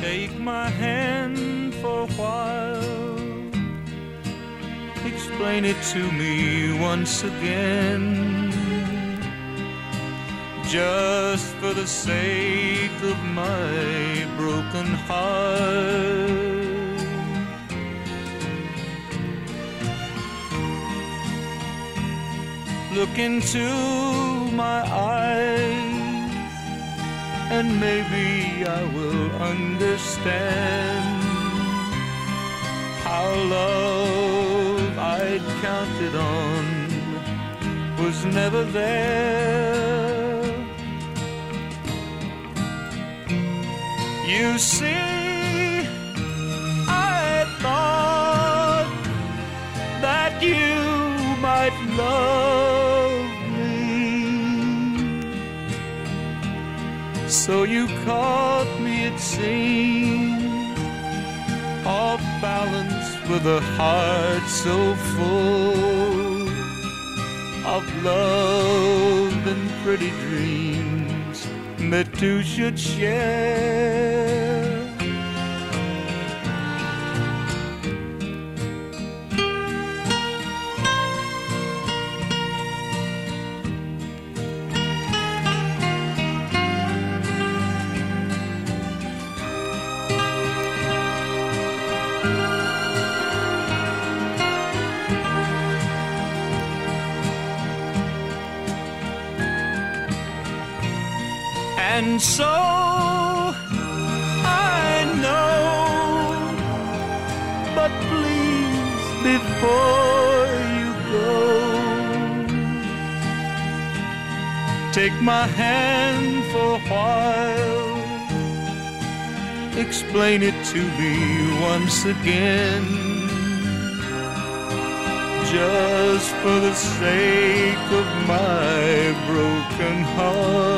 Take my hand for a while. Explain it to me once again. Just for the sake of my broken heart. Look into my eyes, and maybe I will understand how love I'd counted on was never there. You see, I thought that you might love So you caught me, it seems, off balance with a heart so full of love and pretty dreams that two should share. And so I know, but please, before you go, take my hand for a while, explain it to me once again. Just for the sake of my broken heart.